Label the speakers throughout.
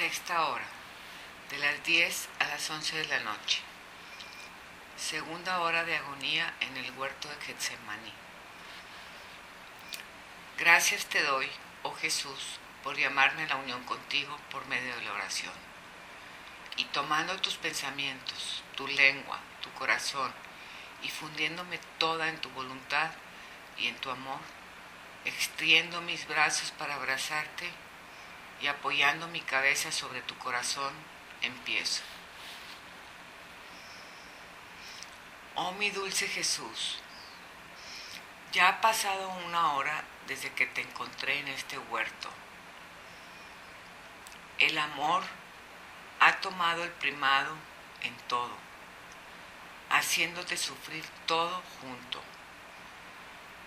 Speaker 1: Sexta hora, de las 10 a las 11 de la noche. Segunda hora de agonía en el huerto de Getsemaní. Gracias te doy, oh Jesús, por llamarme a la unión contigo por medio de la oración. Y tomando tus pensamientos, tu lengua, tu corazón, y fundiéndome toda en tu voluntad y en tu amor, extiendo mis brazos para abrazarte y apoyando mi cabeza sobre tu corazón, empiezo. Oh mi dulce Jesús, ya ha pasado una hora desde que te encontré en este huerto. El amor ha tomado el primado en todo, haciéndote sufrir todo junto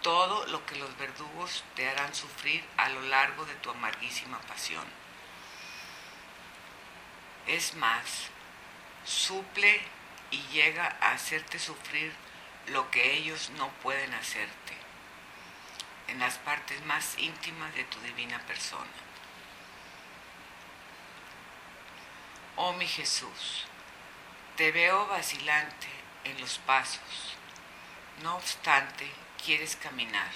Speaker 1: todo lo que los verdugos te harán sufrir a lo largo de tu amarguísima pasión. Es más, suple y llega a hacerte sufrir lo que ellos no pueden hacerte en las partes más íntimas de tu divina persona. Oh mi Jesús, te veo vacilante en los pasos. No obstante, quieres caminar.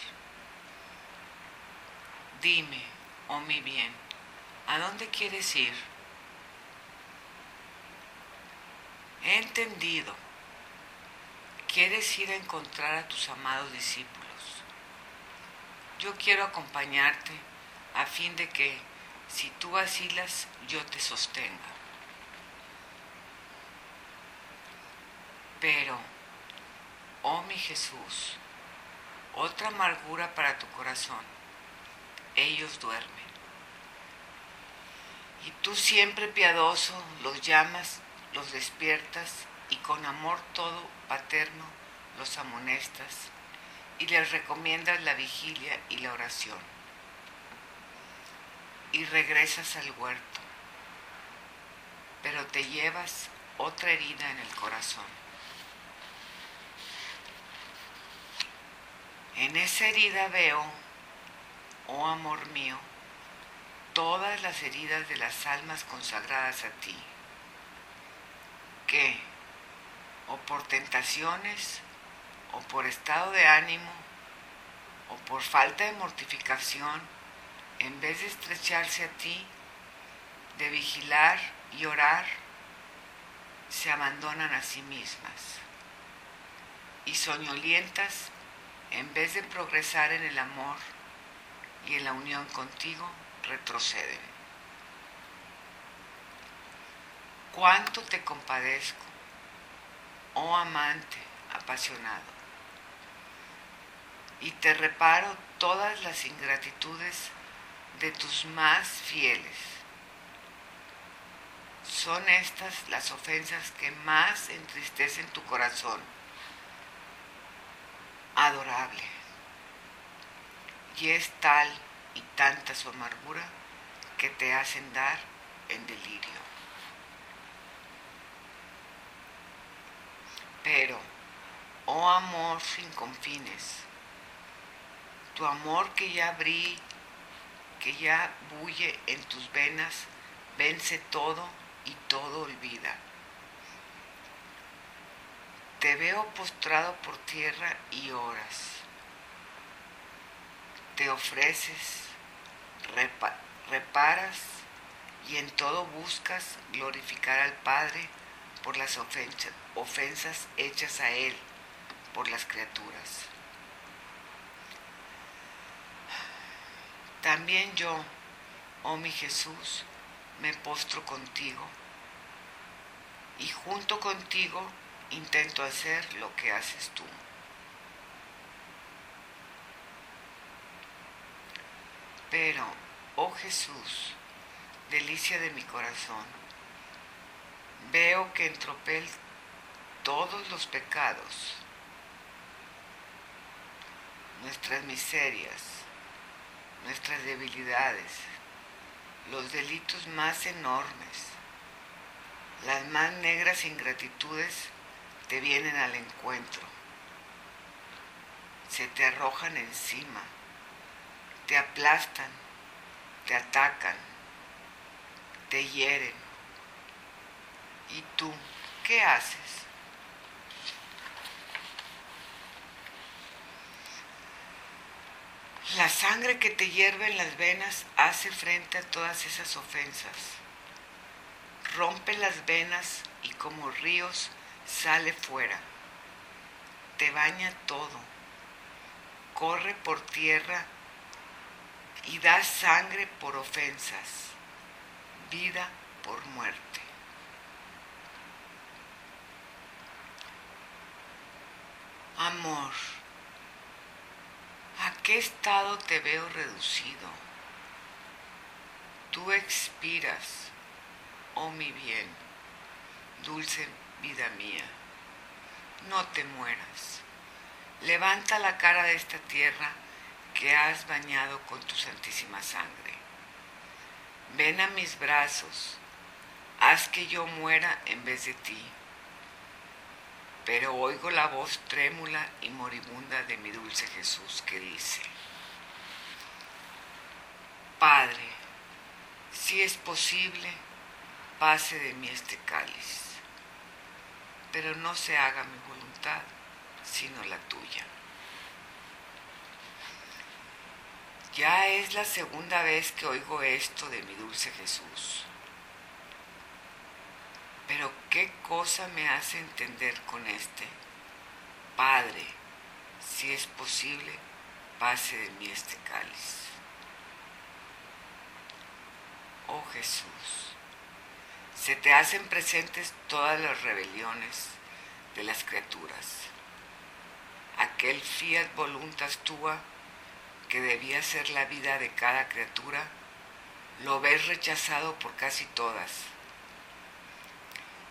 Speaker 1: Dime, oh mi bien, ¿a dónde quieres ir? He entendido. Quieres ir a encontrar a tus amados discípulos. Yo quiero acompañarte a fin de que, si tú vacilas, yo te sostenga. Pero, oh mi Jesús, otra amargura para tu corazón. Ellos duermen. Y tú siempre piadoso los llamas, los despiertas y con amor todo paterno los amonestas y les recomiendas la vigilia y la oración. Y regresas al huerto, pero te llevas otra herida en el corazón. En esa herida veo, oh amor mío, todas las heridas de las almas consagradas a ti, que, o por tentaciones, o por estado de ánimo, o por falta de mortificación, en vez de estrecharse a ti, de vigilar y orar, se abandonan a sí mismas y soñolientas en vez de progresar en el amor y en la unión contigo, retroceden. Cuánto te compadezco, oh amante apasionado, y te reparo todas las ingratitudes de tus más fieles. Son estas las ofensas que más entristecen tu corazón adorable. Y es tal y tanta su amargura que te hacen dar en delirio. Pero, oh amor sin confines, tu amor que ya brilla, que ya bulle en tus venas, vence todo y todo olvida te veo postrado por tierra y oras. Te ofreces, reparas y en todo buscas glorificar al Padre por las ofensas hechas a Él por las criaturas. También yo, oh mi Jesús, me postro contigo y junto contigo intento hacer lo que haces tú. Pero, oh Jesús, delicia de mi corazón, veo que en tropel todos los pecados, nuestras miserias, nuestras debilidades, los delitos más enormes, las más negras ingratitudes te vienen al encuentro, se te arrojan encima, te aplastan, te atacan, te hieren. ¿Y tú qué haces? La sangre que te hierve en las venas hace frente a todas esas ofensas. Rompe las venas y como ríos sale fuera. Te baña todo. Corre por tierra y da sangre por ofensas, vida por muerte. Amor. ¿A qué estado te veo reducido? Tú expiras, oh mi bien, dulce vida mía. No te mueras. Levanta la cara de esta tierra que has bañado con tu santísima sangre. Ven a mis brazos, haz que yo muera en vez de ti pero oigo la voz trémula y moribunda de mi dulce Jesús que dice, Padre, si es posible, pase de mí este cáliz, pero no se haga mi voluntad, sino la tuya. Ya es la segunda vez que oigo esto de mi dulce Jesús. Pero ¿qué cosa me hace entender con este? Padre, si es posible, pase de mí este cáliz. Oh Jesús, se te hacen presentes todas las rebeliones de las criaturas. Aquel fiat voluntas tua que debía ser la vida de cada criatura, lo ves rechazado por casi todas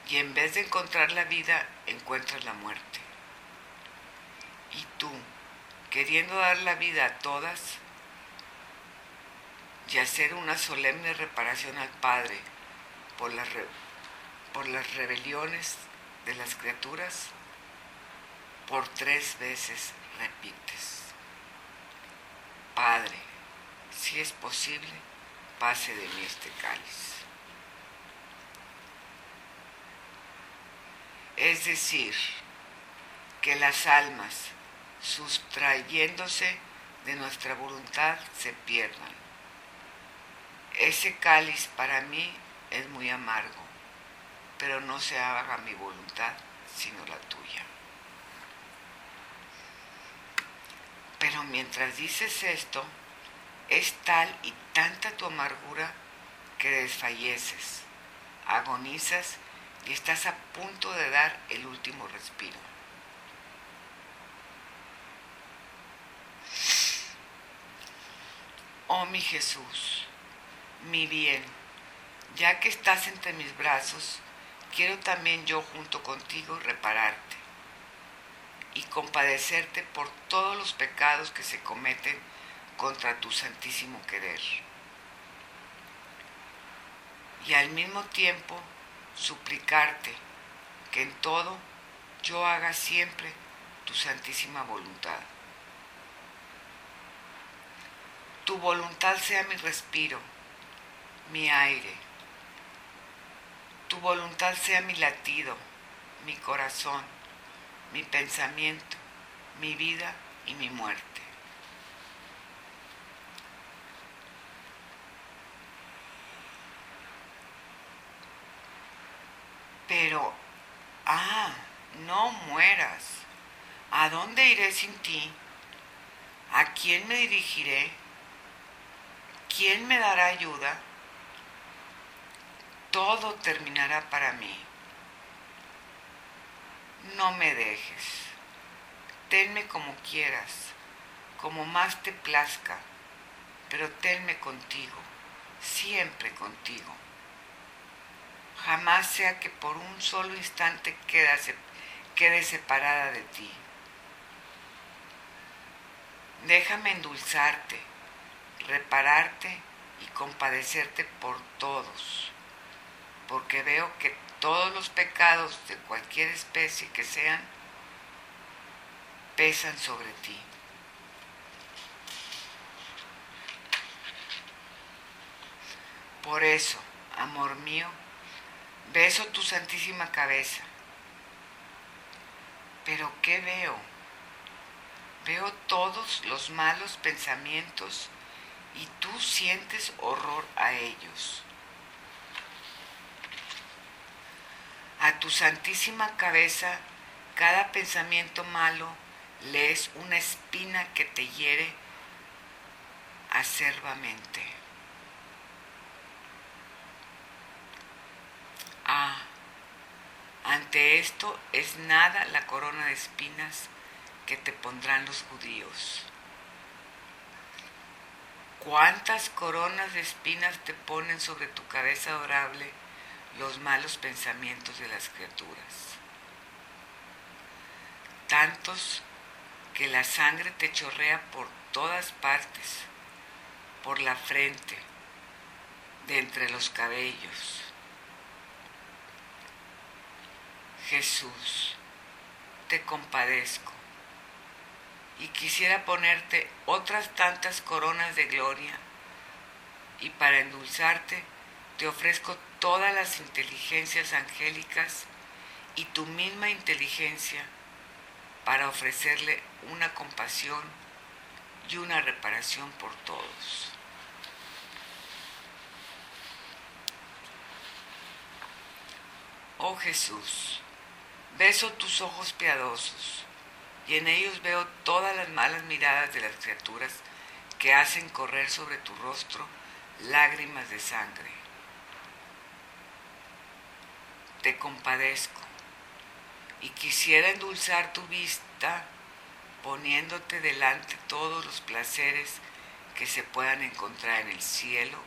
Speaker 1: y en vez de encontrar la vida, encuentras la muerte. Y tú, queriendo dar la vida a todas y hacer una solemne reparación al Padre por las, por las rebeliones de las criaturas, por tres veces repites, Padre, si es posible, pase de mí este cáliz. Es decir, que las almas, sustrayéndose de nuestra voluntad, se pierdan. Ese cáliz para mí es muy amargo, pero no se haga mi voluntad, sino la tuya. Pero mientras dices esto, es tal y tanta tu amargura que desfalleces, agonizas y estás a punto de dar el último respiro. Oh mi Jesús, mi bien, ya que estás entre mis brazos, quiero también yo junto contigo repararte y compadecerte por todos los pecados que se cometen contra tu santísimo querer. Y al mismo tiempo suplicarte que en todo yo haga siempre tu santísima voluntad. Tu voluntad sea mi respiro, mi aire. Tu voluntad sea mi latido, mi corazón, mi pensamiento, mi vida y mi muerte. Pero, ah, no mueras. ¿A dónde iré sin ti? ¿A quién me dirigiré? ¿Quién me dará ayuda? Todo terminará para mí. No me dejes. Tenme como quieras, como más te plazca, pero tenme contigo, siempre contigo jamás sea que por un solo instante quede separada de ti. Déjame endulzarte, repararte y compadecerte por todos, porque veo que todos los pecados de cualquier especie que sean pesan sobre ti. Por eso, Amor mío, beso tu santísima cabeza. Pero ¿qué veo? Veo todos los malos pensamientos y tú sientes horror a ellos. A tu santísima cabeza, cada pensamiento malo le es una espina que te hiere acerbamente. Ah, ante esto es nada la corona de espinas que te pondrán los judíos. ¿Cuántas coronas de espinas te ponen sobre tu cabeza adorable los malos pensamientos de las criaturas? Tantos que la sangre te chorrea por todas partes, por la frente, de entre los cabellos. Jesús, te compadezco y quisiera ponerte otras tantas coronas de gloria y para endulzarte te ofrezco todas las inteligencias angélicas y tu misma inteligencia para ofrecerle una compasión y una reparación por todos. Oh Jesús, beso tus ojos piadosos y en ellos veo todas las malas miradas de las criaturas que hacen correr sobre tu rostro lágrimas de sangre. Te compadezco y quisiera endulzar tu vista poniéndote delante todos los placeres que se puedan encontrar en el cielo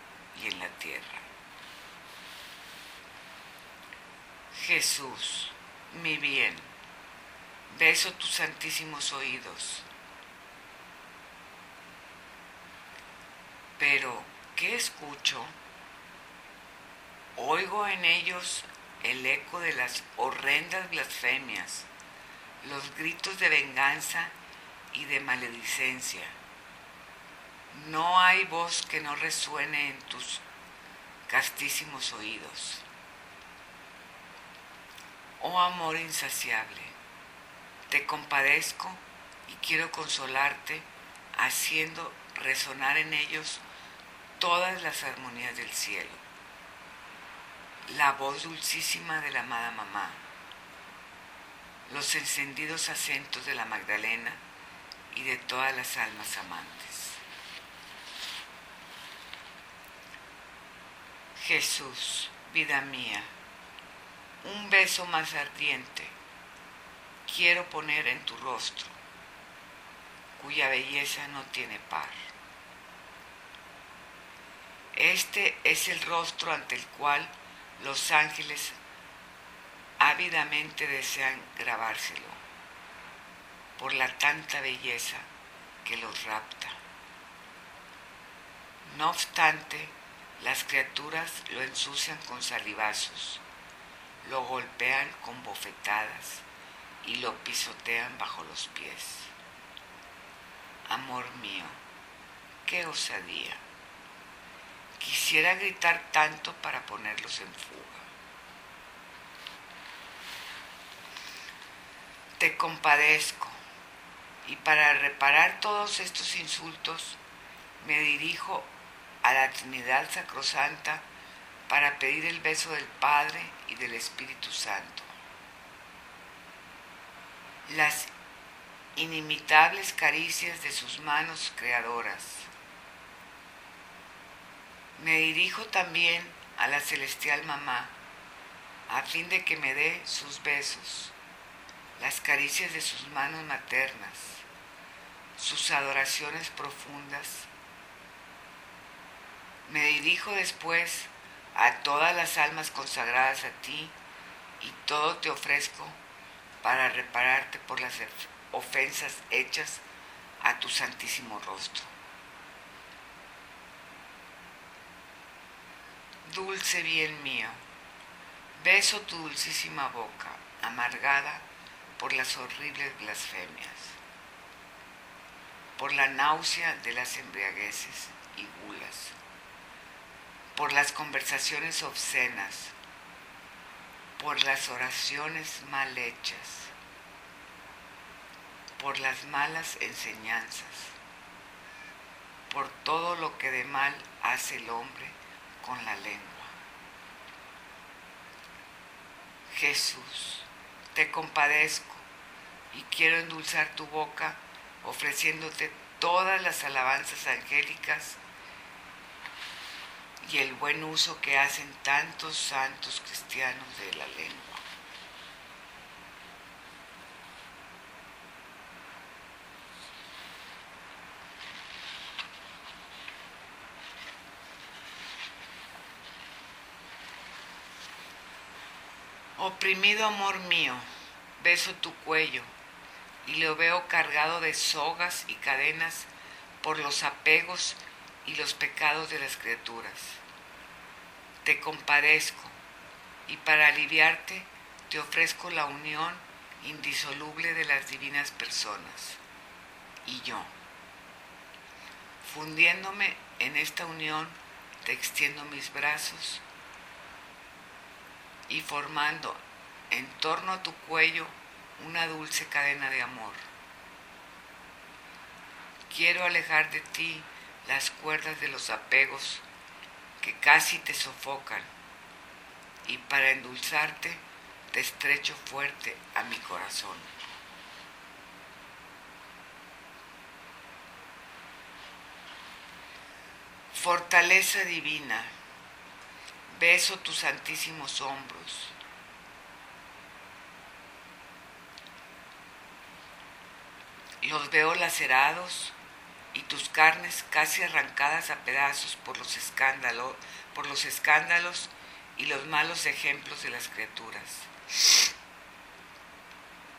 Speaker 1: y en la tierra. Jesús, mi bien, beso tus santísimos oídos. Pero, ¿qué escucho? Oigo en ellos el eco de las horrendas blasfemias, los gritos de venganza y de maledicencia. No hay voz que no resuene en tus castísimos oídos. Oh amor insaciable, te compadezco y quiero consolarte haciendo resonar en ellos todas las armonías del cielo la voz dulcísima de la amada mamá, los encendidos acentos de la Magdalena y de todas las almas amantes. Jesús, vida mía, un beso más ardiente quiero poner en tu rostro, cuya belleza no tiene par. Este es el rostro ante el cual los ángeles ávidamente desean grabárselo por la tanta belleza que los rapta. No obstante, las criaturas lo ensucian con salivazos, lo golpean con bofetadas y lo pisotean bajo los pies. Amor mío, qué osadía. Quisiera gritar tanto para ponerlos en fuga. Te compadezco y para reparar todos estos insultos me dirijo a la Trinidad Sacrosanta para pedir el beso del Padre y del Espíritu Santo. Las inimitables caricias de sus manos creadoras me dirijo también a la celestial mamá, a fin de que me dé sus besos, las caricias de sus manos maternas, sus adoraciones profundas. Me dirijo después a todas las almas consagradas a ti y todo te ofrezco para repararte por las ofensas hechas a tu santísimo rostro. Dulce bien mío, beso tu dulcísima boca, amargada por las horribles blasfemias, por la náusea de las embriagueces y gulas, por las conversaciones obscenas, por las oraciones mal hechas, por las malas enseñanzas, por todo lo que de mal hace el hombre con la lengua. Jesús, te compadezco y quiero endulzar tu boca ofreciéndote todas las alabanzas angélicas y el buen uso que hacen tantos santos cristianos de la lengua. Oprimido amor mío, beso tu cuello y lo veo cargado de sogas y cadenas por los apegos y los pecados de las criaturas. Te compadezco y para aliviarte te ofrezco la unión indisoluble de las divinas personas y yo. Fundiéndome en esta unión, te extiendo mis brazos y formando en torno a tu cuello una dulce cadena de amor. Quiero alejar de ti las cuerdas de los apegos que casi te sofocan y para endulzarte te estrecho fuerte a mi corazón. Fortaleza divina, beso tus santísimos hombros. Los veo lacerados y tus carnes casi arrancadas a pedazos por los escándalos, y los malos ejemplos de las criaturas.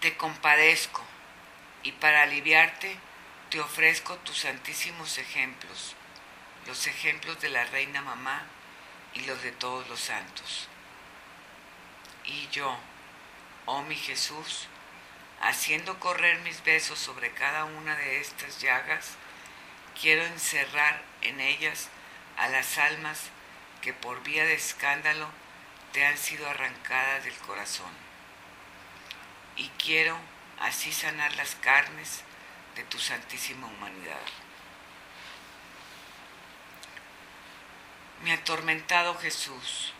Speaker 1: Te compadezco y para aliviarte te ofrezco tus santísimos ejemplos, los ejemplos de la reina mamá y los de todos los santos. Y yo, oh mi Jesús, haciendo correr mis besos sobre cada una de estas llagas, quiero encerrar en ellas a las almas que por vía de escándalo te han sido arrancadas del corazón. Y quiero así sanar las carnes de tu santísima humanidad. Mi atormentado Jesús,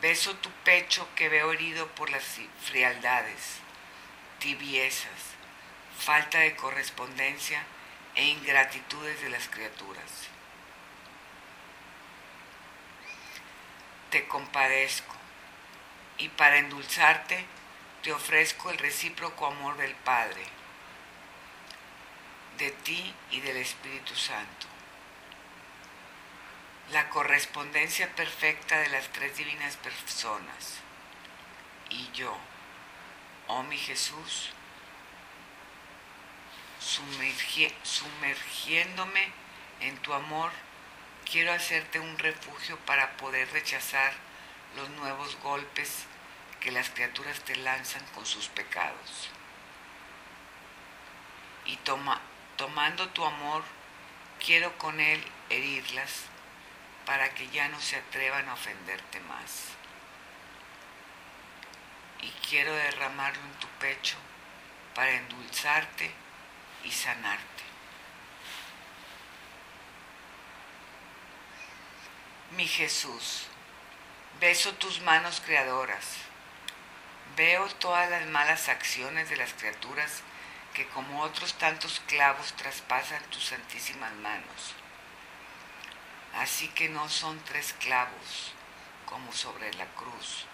Speaker 1: beso tu pecho que veo herido por las frialdades, tibiezas, falta de correspondencia e ingratitudes de las criaturas. Te compadezco y para endulzarte te ofrezco el recíproco amor del Padre, de ti y del Espíritu Santo. La correspondencia perfecta de las tres divinas personas y yo, oh mi Jesús, sumergiéndome en tu amor, quiero hacerte un refugio para poder rechazar los nuevos golpes que las criaturas te lanzan con sus pecados. Y toma, tomando tu amor, quiero con él herirlas para que ya no se atrevan a ofenderte más. Y quiero derramarlo en tu pecho para endulzarte y sanarte. Mi Jesús, beso tus manos creadoras, veo todas las malas acciones de las criaturas que como otros tantos clavos traspasan tus santísimas manos. Así que no son tres clavos como sobre la cruz.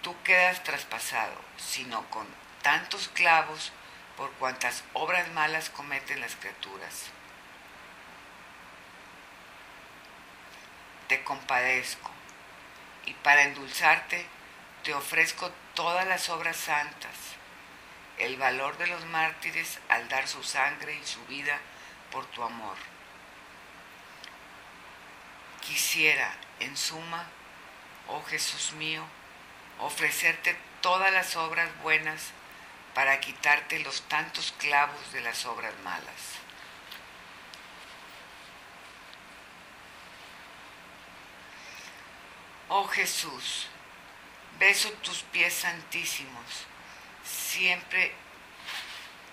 Speaker 1: Tú quedas traspasado, sino con tantos clavos por cuantas obras malas cometen las criaturas. Te compadezco y para endulzarte te ofrezco todas las obras santas, el valor de los mártires al dar su sangre y su vida por tu amor. Quisiera, en suma, oh Jesús mío, ofrecerte todas las obras buenas para quitarte los tantos clavos de las obras malas. Oh Jesús, beso tus pies santísimos, siempre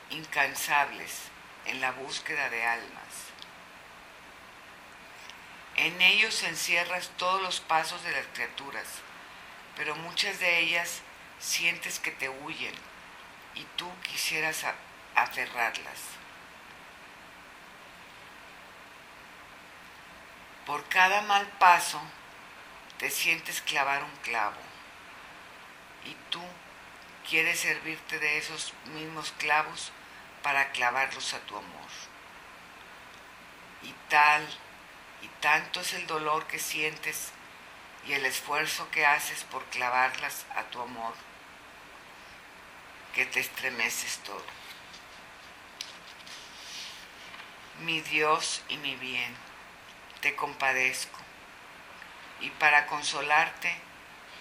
Speaker 1: incansables en la búsqueda de almas. En ellos encierras todos los pasos de las criaturas, pero muchas de ellas sientes que te huyen y tú quisieras aferrarlas. Por cada mal paso te sientes clavar un clavo y tú quieres servirte de esos mismos clavos para clavarlos a tu amor. Y tal y tanto es el dolor que sientes y el esfuerzo que haces por clavarlas a tu amor que te estremeces todo. Mi Dios y mi bien, te compadezco y para consolarte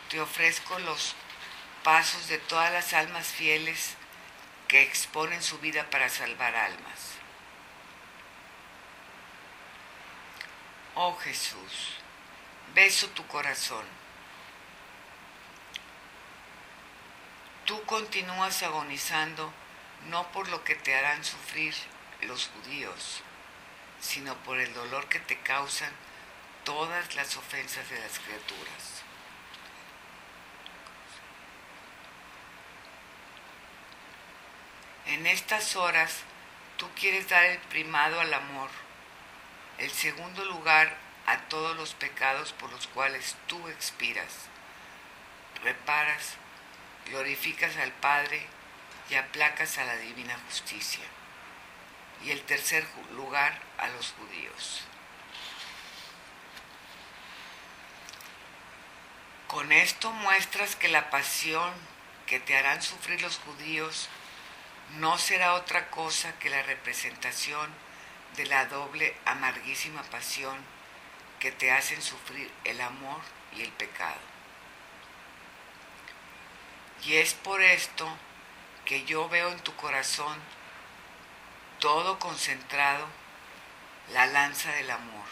Speaker 1: te ofrezco los pasos de todas las almas fieles que exponen su vida para salvar almas. Oh Jesús, beso tu corazón. Tú continúas agonizando no por lo que te harán sufrir los judíos, sino por el dolor que te causan todas las ofensas de las criaturas. En estas horas tú quieres dar el primado al amor, el segundo lugar a todos los pecados por los cuales tú expiras, reparas, glorificas al Padre y aplacas a la divina justicia. Y el tercer lugar a los judíos. Con esto muestras que la pasión que te harán sufrir los judíos no será otra cosa que la representación de la doble amarguísima pasión que te hacen sufrir el amor y el pecado. Y es por esto que yo veo en tu corazón todo concentrado la lanza del amor,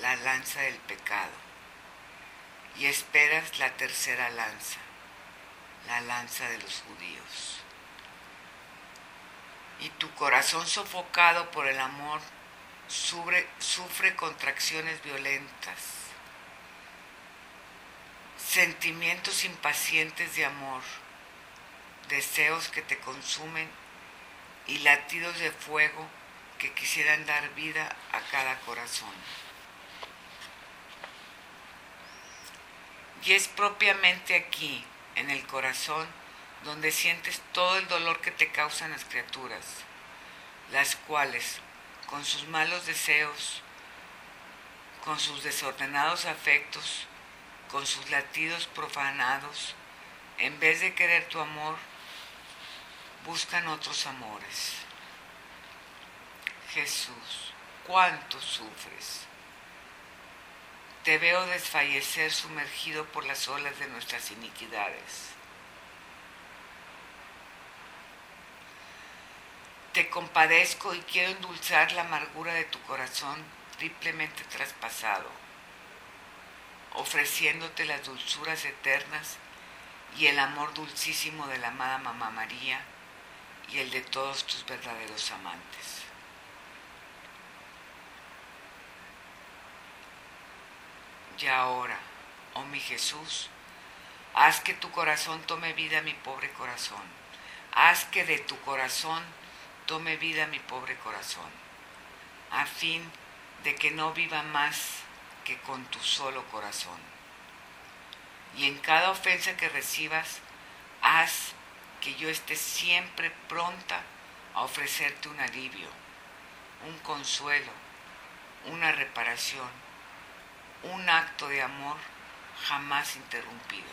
Speaker 1: la lanza del pecado y esperas la tercera lanza, la lanza de los judíos. Y tu corazón sofocado por el amor sufre, sufre contracciones violentas, sentimientos impacientes de amor, deseos que te consumen y latidos de fuego que quisieran dar vida a cada corazón. Y es propiamente aquí, en el corazón, donde sientes todo el dolor que te causan las criaturas, las cuales, con sus malos deseos, con sus desordenados afectos, con sus latidos profanados, en vez de querer tu amor, buscan otros amores. Jesús, cuánto sufres te veo desfallecer sumergido por las olas de nuestras iniquidades. Te compadezco y quiero endulzar la amargura de tu corazón triplemente traspasado, ofreciéndote las dulzuras eternas y el amor dulcísimo de la amada Mamá María y el de todos tus verdaderos amantes. y ahora, oh mi Jesús, haz que tu corazón tome vida mi pobre corazón. Haz que de tu corazón tome vida mi pobre corazón, a fin de que no viva más que con tu solo corazón. Y en cada ofensa que recibas, haz que yo esté siempre pronta a ofrecerte un alivio, un consuelo, una reparación un acto de amor jamás interrumpido.